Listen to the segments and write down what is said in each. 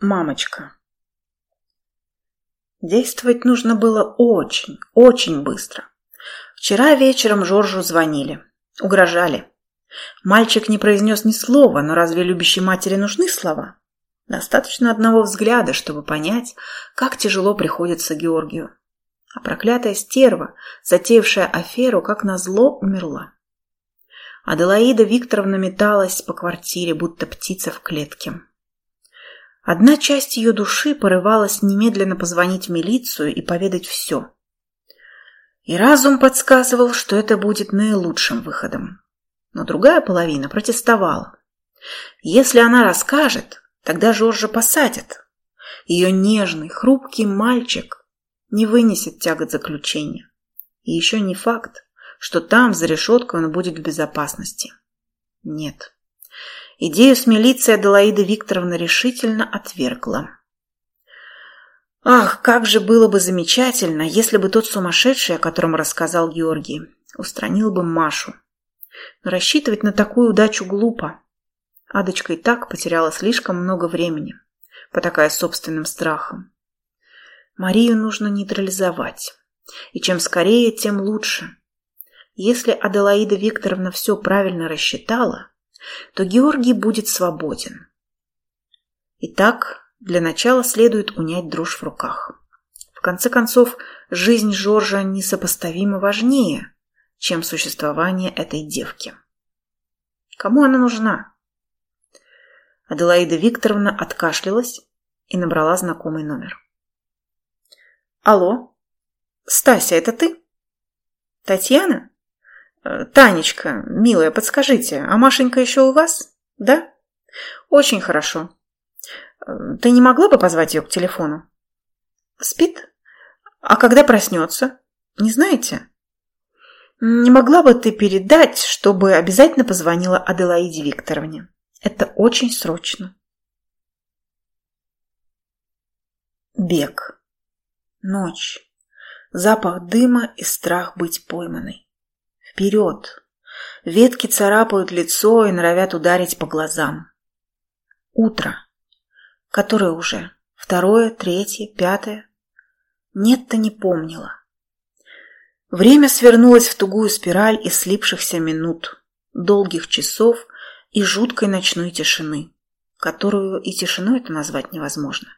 Мамочка. Действовать нужно было очень, очень быстро. Вчера вечером Жоржу звонили. Угрожали. Мальчик не произнес ни слова, но разве любящей матери нужны слова? Достаточно одного взгляда, чтобы понять, как тяжело приходится Георгию. А проклятая стерва, затеявшая аферу, как назло, умерла. Аделаида Викторовна металась по квартире, будто птица в клетке. Одна часть ее души порывалась немедленно позвонить в милицию и поведать все. И разум подсказывал, что это будет наилучшим выходом. Но другая половина протестовала. Если она расскажет, тогда Жоржа посадят. Ее нежный, хрупкий мальчик не вынесет тягот заключения. И еще не факт, что там, за решеткой, он будет в безопасности. Нет. Идею с милицией Аделаида Викторовна решительно отвергла. Ах, как же было бы замечательно, если бы тот сумасшедший, о котором рассказал Георгий, устранил бы Машу. Но рассчитывать на такую удачу глупо. Адочка и так потеряла слишком много времени, потакая собственным страхом. Марию нужно нейтрализовать. И чем скорее, тем лучше. Если Аделаида Викторовна все правильно рассчитала, то Георгий будет свободен. Итак, для начала следует унять дрожь в руках. В конце концов, жизнь Жоржа несопоставимо важнее, чем существование этой девки. Кому она нужна? Аделаида Викторовна откашлялась и набрала знакомый номер. «Алло? Стася, это ты? Татьяна? «Танечка, милая, подскажите, а Машенька еще у вас? Да? Очень хорошо. Ты не могла бы позвать ее к телефону? Спит? А когда проснется? Не знаете? Не могла бы ты передать, чтобы обязательно позвонила Аделаиде Викторовне? Это очень срочно. Бег. Ночь. Запах дыма и страх быть пойманной. Вперед! Ветки царапают лицо и норовят ударить по глазам. Утро. Которое уже? Второе, третье, пятое? Нет-то не помнила. Время свернулось в тугую спираль из слипшихся минут, долгих часов и жуткой ночной тишины, которую и тишиной это назвать невозможно.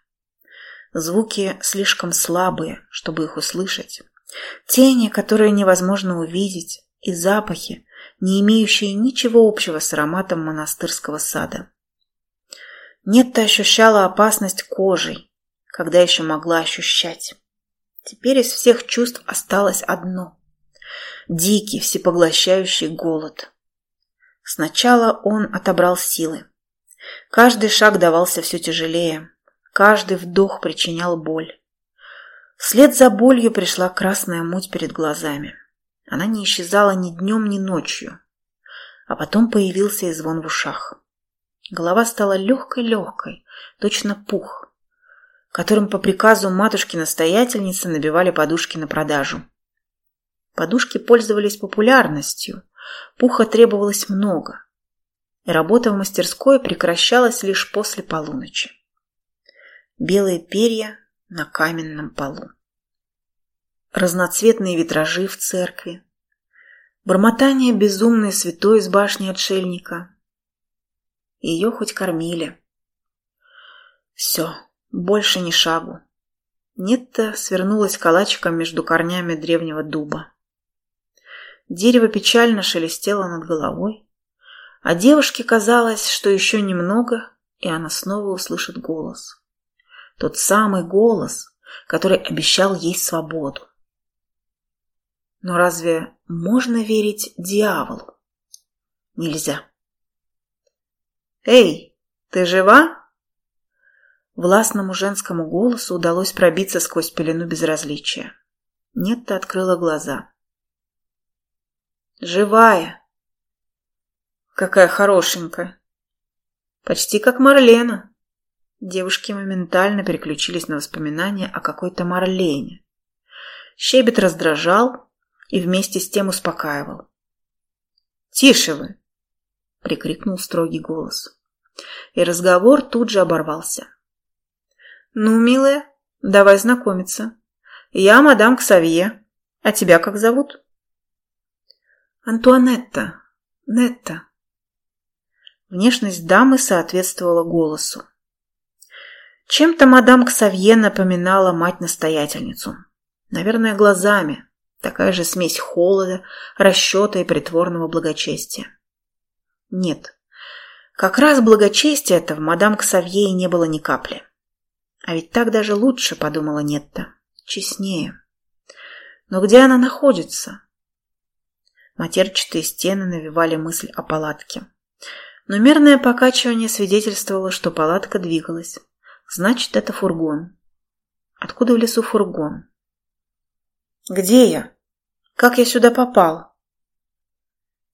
Звуки слишком слабые, чтобы их услышать. Тени, которые невозможно увидеть, и запахи, не имеющие ничего общего с ароматом монастырского сада. Нет-то ощущала опасность кожей, когда еще могла ощущать. Теперь из всех чувств осталось одно – дикий, всепоглощающий голод. Сначала он отобрал силы. Каждый шаг давался все тяжелее, каждый вдох причинял боль. Вслед за болью пришла красная муть перед глазами. Она не исчезала ни днем, ни ночью. А потом появился и звон в ушах. Голова стала легкой-легкой, точно пух, которым по приказу матушки-настоятельницы набивали подушки на продажу. Подушки пользовались популярностью, пуха требовалось много, и работа в мастерской прекращалась лишь после полуночи. Белые перья на каменном полу разноцветные витражи в церкви, бормотание безумной святой из башни отшельника. Ее хоть кормили. Все, больше ни шагу. Нетта свернулась калачиком между корнями древнего дуба. Дерево печально шелестело над головой, а девушке казалось, что еще немного, и она снова услышит голос. Тот самый голос, который обещал ей свободу. Но разве можно верить дьяволу? Нельзя. «Эй, ты жива?» Властному женскому голосу удалось пробиться сквозь пелену безразличия. Нет-то открыла глаза. «Живая!» «Какая хорошенькая!» «Почти как Марлена!» Девушки моментально переключились на воспоминания о какой-то Марлене. Щебет раздражал, и вместе с тем успокаивал. «Тише вы!» — прикрикнул строгий голос. И разговор тут же оборвался. Ну, милая, давай знакомиться. Я мадам Ксавье. А тебя как зовут? Антуанетта. Нетта. Внешность дамы соответствовала голосу. Чем-то мадам Ксавье напоминала мать-настоятельницу. Наверное, глазами. Такая же смесь холода, расчета и притворного благочестия. Нет, как раз благочестия это в мадам Ксавье не было ни капли. А ведь так даже лучше, подумала Нетта, честнее. Но где она находится? Матерчатые стены навевали мысль о палатке. Но мерное покачивание свидетельствовало, что палатка двигалась. Значит, это фургон. Откуда в лесу фургон? Где я? Как я сюда попал?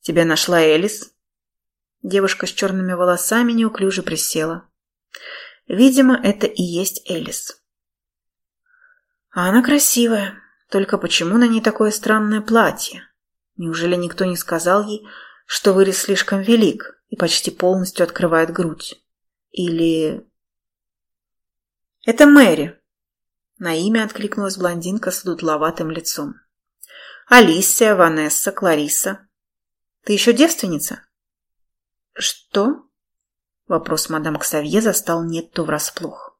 Тебя нашла Элис? Девушка с черными волосами неуклюже присела. Видимо, это и есть Элис. А она красивая. Только почему на ней такое странное платье? Неужели никто не сказал ей, что вырез слишком велик и почти полностью открывает грудь? Или... Это Мэри. На имя откликнулась блондинка с дутловатым лицом. Алисия, Ванесса, Клариса. Ты еще девственница? Что? Вопрос мадам Ксавье застал Нетту врасплох.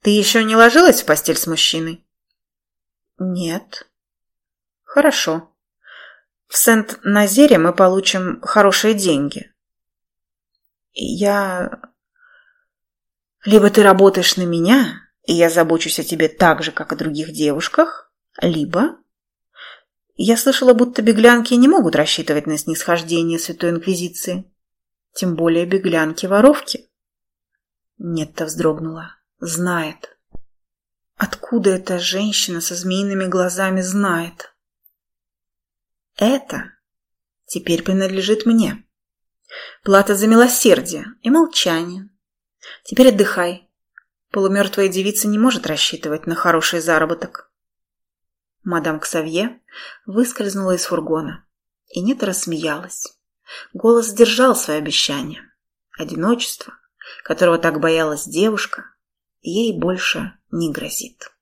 Ты еще не ложилась в постель с мужчиной? Нет. Хорошо. В Сент-Назере мы получим хорошие деньги. Я... Либо ты работаешь на меня, и я забочусь о тебе так же, как о других девушках, либо... Я слышала, будто беглянки не могут рассчитывать на снисхождение Святой Инквизиции. Тем более беглянки-воровки. Нет-то вздрогнула. Знает. Откуда эта женщина со змеиными глазами знает? Это теперь принадлежит мне. Плата за милосердие и молчание. Теперь отдыхай. Полумертвая девица не может рассчитывать на хороший заработок. Мадам Ксавье выскользнула из фургона, и Нета рассмеялась. Голос сдержал свое обещание. Одиночество, которого так боялась девушка, ей больше не грозит.